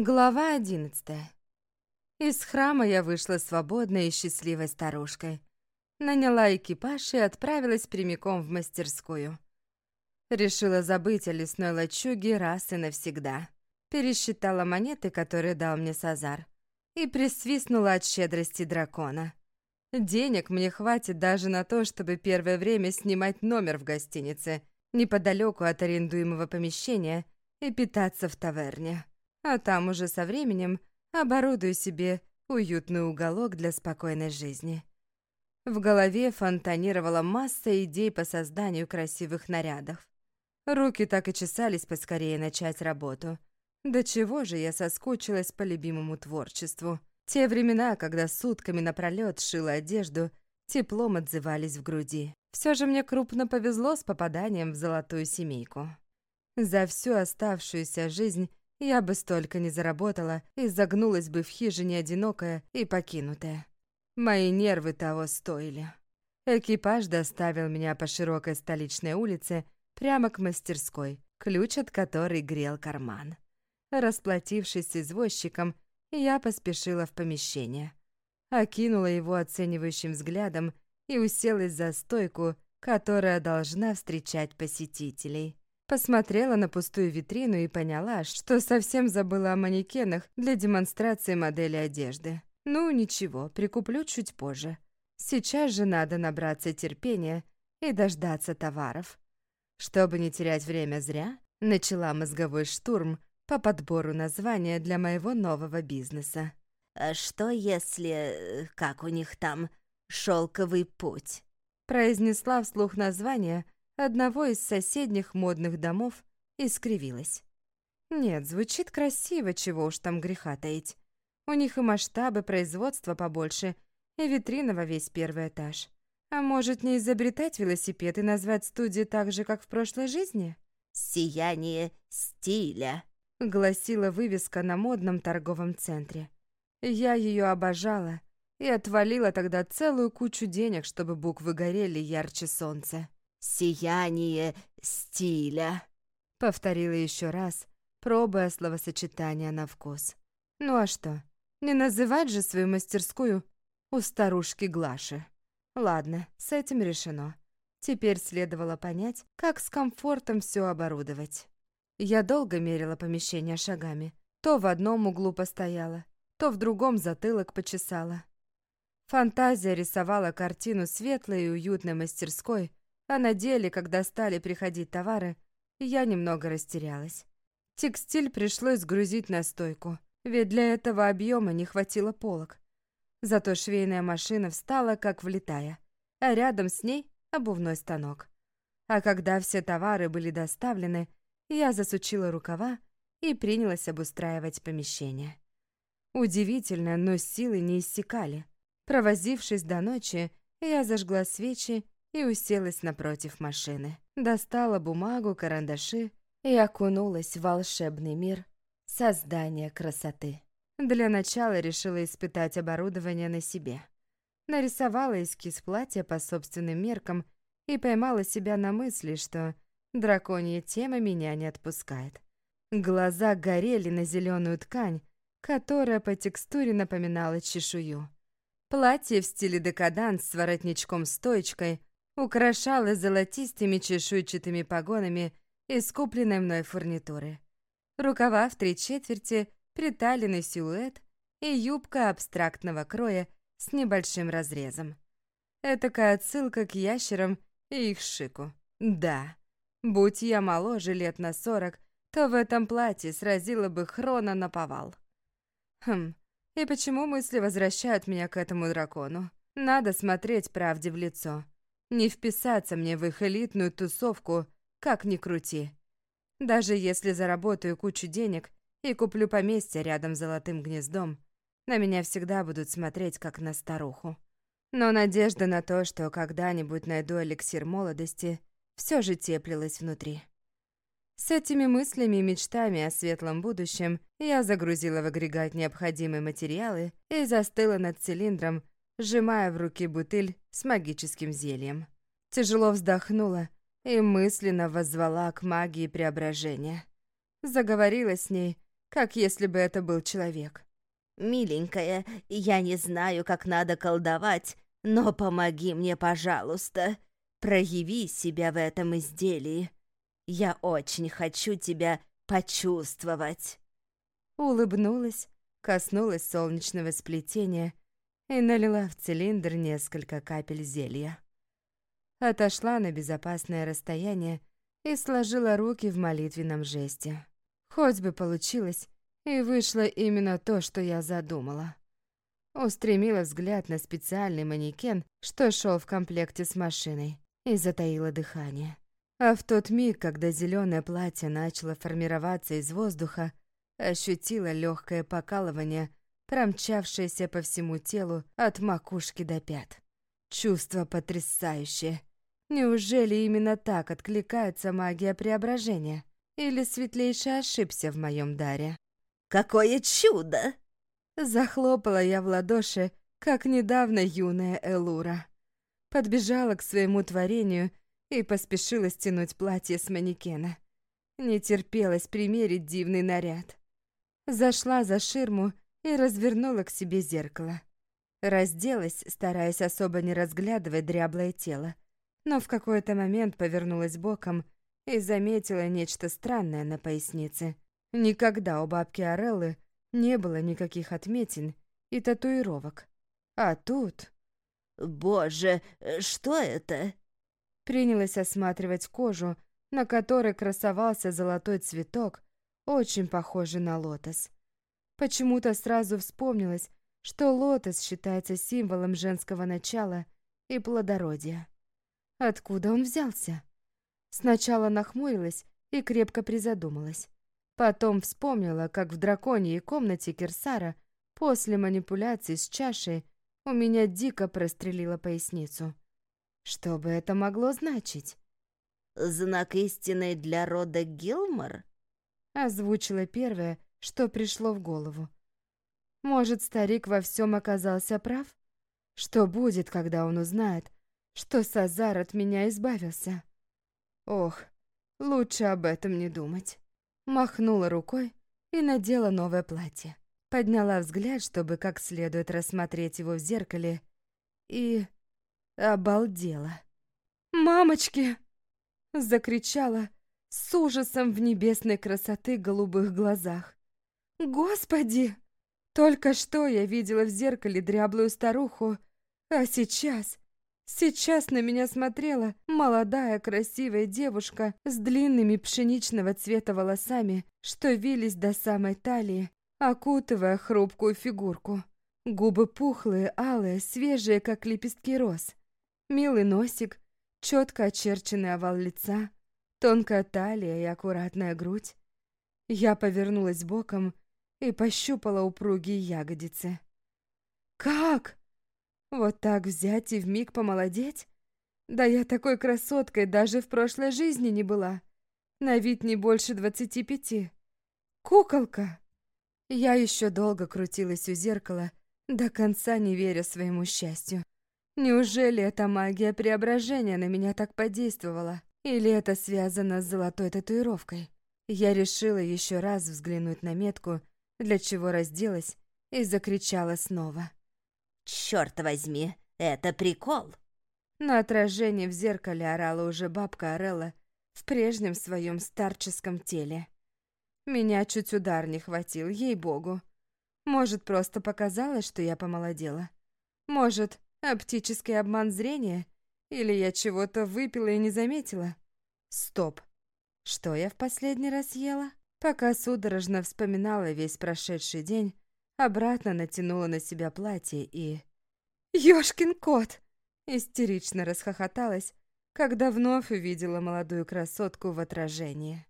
Глава одиннадцатая. Из храма я вышла свободной и счастливой старушкой. Наняла экипаж и отправилась прямиком в мастерскую. Решила забыть о лесной лачуге раз и навсегда. Пересчитала монеты, которые дал мне Сазар, и присвистнула от щедрости дракона. Денег мне хватит даже на то, чтобы первое время снимать номер в гостинице, неподалеку от арендуемого помещения, и питаться в таверне а там уже со временем оборудую себе уютный уголок для спокойной жизни. В голове фонтанировала масса идей по созданию красивых нарядов. Руки так и чесались поскорее начать работу. До чего же я соскучилась по любимому творчеству. Те времена, когда сутками напролёт шила одежду, теплом отзывались в груди. Все же мне крупно повезло с попаданием в золотую семейку. За всю оставшуюся жизнь я бы столько не заработала и загнулась бы в хижине одинокая и покинутая. Мои нервы того стоили. Экипаж доставил меня по широкой столичной улице прямо к мастерской, ключ от которой грел карман. Расплатившись с извозчиком, я поспешила в помещение. Окинула его оценивающим взглядом и уселась за стойку, которая должна встречать посетителей. Посмотрела на пустую витрину и поняла, что совсем забыла о манекенах для демонстрации модели одежды. Ну, ничего, прикуплю чуть позже. Сейчас же надо набраться терпения и дождаться товаров. Чтобы не терять время зря, начала мозговой штурм по подбору названия для моего нового бизнеса. «А что если, как у них там, шелковый путь?» Произнесла вслух название – одного из соседних модных домов и скривилась. Нет, звучит красиво, чего уж там греха таить. У них и масштабы производства побольше, и витрина во весь первый этаж. А может, не изобретать велосипед и назвать студию так же, как в прошлой жизни? «Сияние стиля», — гласила вывеска на модном торговом центре. Я ее обожала и отвалила тогда целую кучу денег, чтобы буквы горели ярче солнца. «Сияние стиля», — повторила еще раз, пробуя словосочетание на вкус. «Ну а что, не называть же свою мастерскую у старушки Глаши?» Ладно, с этим решено. Теперь следовало понять, как с комфортом все оборудовать. Я долго мерила помещение шагами. То в одном углу постояла, то в другом затылок почесала. Фантазия рисовала картину светлой и уютной мастерской, а на деле, когда стали приходить товары, я немного растерялась. Текстиль пришлось сгрузить на стойку, ведь для этого объема не хватило полок. Зато швейная машина встала, как влетая, а рядом с ней обувной станок. А когда все товары были доставлены, я засучила рукава и принялась обустраивать помещение. Удивительно, но силы не иссякали. Провозившись до ночи, я зажгла свечи и уселась напротив машины. Достала бумагу, карандаши и окунулась в волшебный мир создания красоты. Для начала решила испытать оборудование на себе. Нарисовала эскиз платья по собственным меркам и поймала себя на мысли, что драконья тема меня не отпускает. Глаза горели на зеленую ткань, которая по текстуре напоминала чешую. Платье в стиле декаданс с воротничком-стоечкой украшала золотистыми чешуйчатыми погонами из купленной мной фурнитуры. Рукава в три четверти, приталенный силуэт и юбка абстрактного кроя с небольшим разрезом. Этакая отсылка к ящерам и их шику. Да, будь я моложе лет на сорок, то в этом платье сразила бы Хрона на повал. Хм, и почему мысли возвращают меня к этому дракону? Надо смотреть правде в лицо. Не вписаться мне в их элитную тусовку, как ни крути. Даже если заработаю кучу денег и куплю поместье рядом с золотым гнездом, на меня всегда будут смотреть как на старуху. Но надежда на то, что когда-нибудь найду эликсир молодости, все же теплилась внутри. С этими мыслями и мечтами о светлом будущем я загрузила в агрегат необходимые материалы и застыла над цилиндром, сжимая в руке бутыль с магическим зельем. Тяжело вздохнула и мысленно воззвала к магии преображения. Заговорила с ней как если бы это был человек. «Миленькая, я не знаю, как надо колдовать, но помоги мне, пожалуйста. Прояви себя в этом изделии. Я очень хочу тебя почувствовать». Улыбнулась, коснулась солнечного сплетения и налила в цилиндр несколько капель зелья. Отошла на безопасное расстояние и сложила руки в молитвенном жесте. Хоть бы получилось, и вышло именно то, что я задумала. Устремила взгляд на специальный манекен, что шел в комплекте с машиной, и затаила дыхание. А в тот миг, когда зеленое платье начало формироваться из воздуха, ощутила легкое покалывание, промчавшееся по всему телу от макушки до пят. Чувство потрясающее. Неужели именно так откликается магия преображения? Или светлейший ошибся в моем даре? «Какое чудо!» Захлопала я в ладоши, как недавно юная Элура. Подбежала к своему творению и поспешила стянуть платье с манекена. Не терпелось примерить дивный наряд. Зашла за ширму и развернула к себе зеркало. Разделась, стараясь особо не разглядывать дряблое тело, но в какой-то момент повернулась боком и заметила нечто странное на пояснице. Никогда у бабки Ореллы не было никаких отметин и татуировок. А тут... «Боже, что это?» Принялась осматривать кожу, на которой красовался золотой цветок, очень похожий на лотос. Почему-то сразу вспомнилось, что лотос считается символом женского начала и плодородия. Откуда он взялся? Сначала нахмурилась и крепко призадумалась. Потом вспомнила, как в драконьей комнате Кирсара после манипуляций с чашей у меня дико прострелила поясницу. Что бы это могло значить? «Знак истины для рода Гилмор?» Озвучила первое, что пришло в голову. Может, старик во всем оказался прав? Что будет, когда он узнает, что Сазар от меня избавился? Ох, лучше об этом не думать. Махнула рукой и надела новое платье. Подняла взгляд, чтобы как следует рассмотреть его в зеркале, и обалдела. «Мамочки!» — закричала, с ужасом в небесной красоты голубых глазах. «Господи! Только что я видела в зеркале дряблую старуху, а сейчас... Сейчас на меня смотрела молодая красивая девушка с длинными пшеничного цвета волосами, что вились до самой талии, окутывая хрупкую фигурку. Губы пухлые, алые, свежие, как лепестки роз. Милый носик, четко очерченный овал лица, Тонкая талия и аккуратная грудь. Я повернулась боком и пощупала упругие ягодицы. «Как? Вот так взять и вмиг помолодеть? Да я такой красоткой даже в прошлой жизни не была. На вид не больше двадцати пяти. Куколка!» Я еще долго крутилась у зеркала, до конца не веря своему счастью. Неужели эта магия преображения на меня так подействовала? Или это связано с золотой татуировкой? Я решила еще раз взглянуть на метку, для чего разделась и закричала снова. «Черт возьми, это прикол!» На отражении в зеркале орала уже бабка Орелла в прежнем своем старческом теле. Меня чуть удар не хватил, ей-богу. Может, просто показалось, что я помолодела? Может, оптический обман зрения — или я чего-то выпила и не заметила? Стоп. Что я в последний раз ела? Пока судорожно вспоминала весь прошедший день, обратно натянула на себя платье и... «Ёшкин кот!» Истерично расхохоталась, когда вновь увидела молодую красотку в отражении.